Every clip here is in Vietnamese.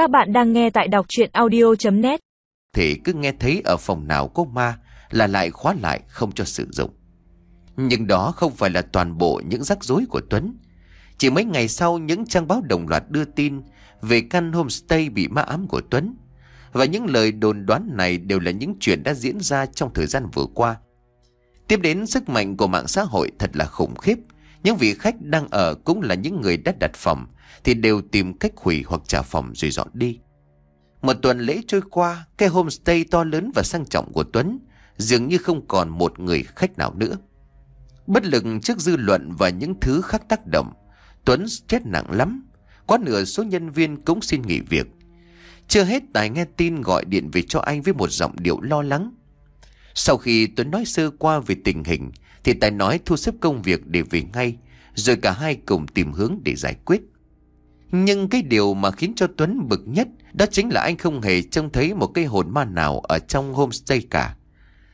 Các bạn đang nghe tại đọc chuyện audio.net Thì cứ nghe thấy ở phòng nào có ma là lại khóa lại, không cho sử dụng. Nhưng đó không phải là toàn bộ những rắc rối của Tuấn. Chỉ mấy ngày sau, những trang báo đồng loạt đưa tin về căn homestay bị ma ám của Tuấn. Và những lời đồn đoán này đều là những chuyện đã diễn ra trong thời gian vừa qua. Tiếp đến, sức mạnh của mạng xã hội thật là khủng khiếp. Những vị khách đang ở cũng là những người đã đặt phòng thì đều tìm cách hủy hoặc trả phòng rồi dọn đi. Một tuần lễ trôi qua, cái homestay to lớn và sang trọng của Tuấn dường như không còn một người khách nào nữa. Bất lực trước dư luận và những thứ khác tác động, Tuấn chết nặng lắm. Quá nửa số nhân viên cũng xin nghỉ việc. Chưa hết Tài nghe tin gọi điện về cho anh với một giọng điệu lo lắng. Sau khi Tuấn nói sơ qua về tình hình, thì Tài nói thu xếp công việc để về ngay, rồi cả hai cùng tìm hướng để giải quyết. Nhưng cái điều mà khiến cho Tuấn bực nhất đó chính là anh không hề trông thấy một cái hồn ma nào ở trong homestay cả.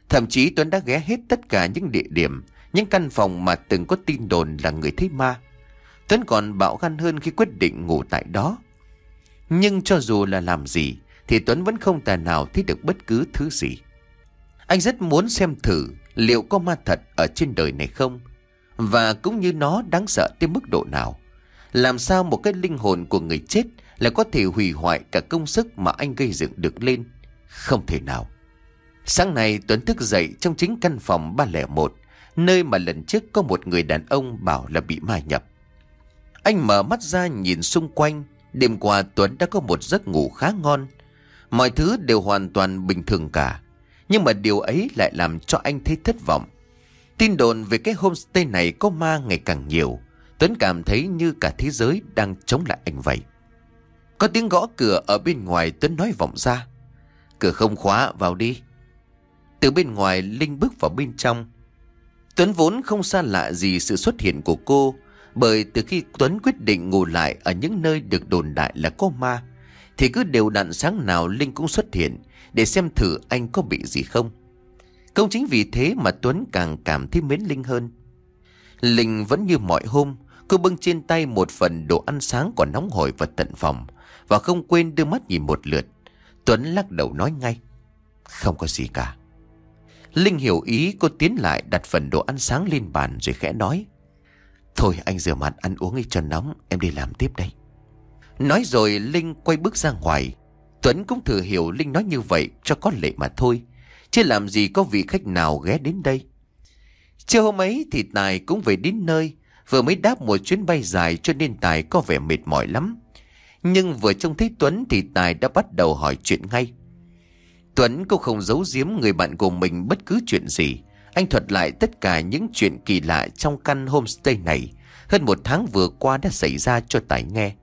Thậm chí Tuấn đã ghé hết tất cả những địa điểm, những căn phòng mà từng có tin đồn là người thấy ma. Tuấn còn bạo gan hơn khi quyết định ngủ tại đó. Nhưng cho dù là làm gì, thì Tuấn vẫn không tài nào thấy được bất cứ thứ gì. Anh rất muốn xem thử liệu có ma thật ở trên đời này không, và cũng như nó đáng sợ tới mức độ nào. Làm sao một cái linh hồn của người chết lại có thể hủy hoại cả công sức mà anh gây dựng được lên? Không thể nào. Sáng nay Tuấn thức dậy trong chính căn phòng 301, nơi mà lần trước có một người đàn ông bảo là bị ma nhập. Anh mở mắt ra nhìn xung quanh, đêm qua Tuấn đã có một giấc ngủ khá ngon. Mọi thứ đều hoàn toàn bình thường cả, nhưng mà điều ấy lại làm cho anh thấy thất vọng. Tin đồn về cái homestay này có ma ngày càng nhiều, Tuấn cảm thấy như cả thế giới đang chống lại anh vậy. Có tiếng gõ cửa ở bên ngoài Tuấn nói vọng ra. Cửa không khóa, vào đi. Từ bên ngoài Linh bước vào bên trong. Tuấn vốn không xa lạ gì sự xuất hiện của cô, bởi từ khi Tuấn quyết định ngủ lại ở những nơi được đồn đại là có ma, thì cứ đều đặn sáng nào Linh cũng xuất hiện để xem thử anh có bị gì không. Không chính vì thế mà Tuấn càng cảm thấy mến Linh hơn. Linh vẫn như mọi hôm, cô bưng trên tay một phần đồ ăn sáng còn nóng hổi và tận phòng, và không quên đưa mắt nhìn một lượt. Tuấn lắc đầu nói ngay. Không có gì cả. Linh hiểu ý cô tiến lại đặt phần đồ ăn sáng lên bàn rồi khẽ nói. Thôi anh rửa mặt ăn uống đi cho nóng, em đi làm tiếp đây. Nói rồi Linh quay bước ra ngoài. Tuấn cũng thử hiểu Linh nói như vậy cho có lệ mà thôi. Chứ làm gì có vị khách nào ghé đến đây. chưa hôm ấy thì Tài cũng về đến nơi. Vừa mới đáp một chuyến bay dài cho nên Tài có vẻ mệt mỏi lắm. Nhưng vừa trông thấy Tuấn thì Tài đã bắt đầu hỏi chuyện ngay. Tuấn cũng không giấu giếm người bạn của mình bất cứ chuyện gì. Anh thuật lại tất cả những chuyện kỳ lạ trong căn homestay này. Hơn một tháng vừa qua đã xảy ra cho Tài nghe.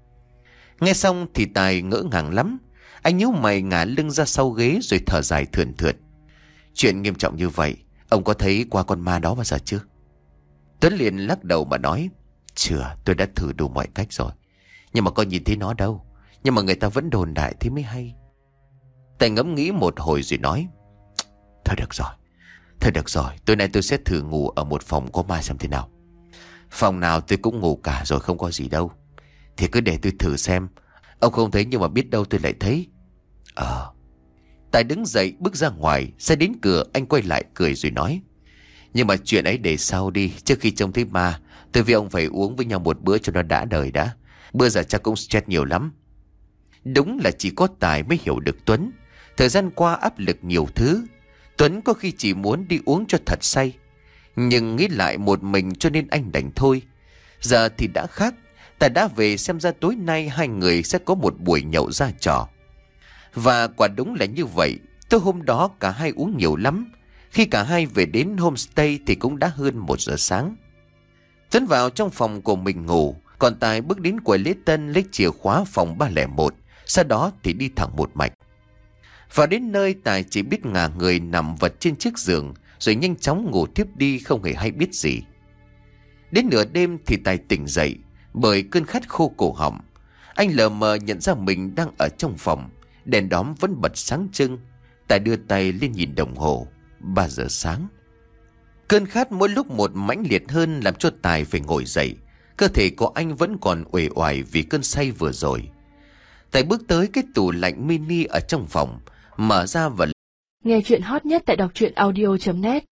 Nghe xong thì Tài ngỡ ngàng lắm. Anh nhíu mày ngả lưng ra sau ghế rồi thở dài thườn thượt. Chuyện nghiêm trọng như vậy, ông có thấy qua con ma đó bao giờ chưa? Tuấn liền lắc đầu mà nói. Chưa, tôi đã thử đủ mọi cách rồi. Nhưng mà có nhìn thấy nó đâu. Nhưng mà người ta vẫn đồn đại thế mới hay. Tài ngẫm nghĩ một hồi rồi nói. Thôi được rồi. Thôi được rồi, tối nay tôi sẽ thử ngủ ở một phòng có ma xem thế nào. Phòng nào tôi cũng ngủ cả rồi không có gì đâu. Thì cứ để tôi thử xem. Ông không thấy nhưng mà biết đâu tôi lại thấy. Ờ. Tài đứng dậy bước ra ngoài, xe đến cửa anh quay lại cười rồi nói. Nhưng mà chuyện ấy để sau đi, trước khi trông thấy ma, tôi với ông phải uống với nhau một bữa cho nó đã đời đã. Bữa giờ chắc cũng stress nhiều lắm. Đúng là chỉ có Tài mới hiểu được Tuấn. Thời gian qua áp lực nhiều thứ. Tuấn có khi chỉ muốn đi uống cho thật say. Nhưng nghĩ lại một mình cho nên anh đành thôi. Giờ thì đã khác. Tài đã về xem ra tối nay hai người sẽ có một buổi nhậu ra trò. Và quả đúng là như vậy. Tối hôm đó cả hai uống nhiều lắm. Khi cả hai về đến homestay thì cũng đã hơn một giờ sáng. Tuấn vào trong phòng của mình ngủ. Còn Tài bước đến quầy lễ tân lấy chìa khóa phòng 301. Sau đó thì đi thẳng một mạch. và đến nơi Tài chỉ biết ngả người nằm vật trên chiếc giường, rồi nhanh chóng ngủ tiếp đi không hề hay biết gì. Đến nửa đêm thì Tài tỉnh dậy bởi cơn khát khô cổ họng. Anh lờ mờ nhận ra mình đang ở trong phòng, đèn đóm vẫn bật sáng trưng. Tài đưa tay lên nhìn đồng hồ, 3 giờ sáng. Cơn khát mỗi lúc một mãnh liệt hơn làm cho Tài phải ngồi dậy. Cơ thể của anh vẫn còn uể oải vì cơn say vừa rồi. Tài bước tới cái tủ lạnh mini ở trong phòng, mở ra và Nghe chuyện hot nhất tại đọc truyện audio.net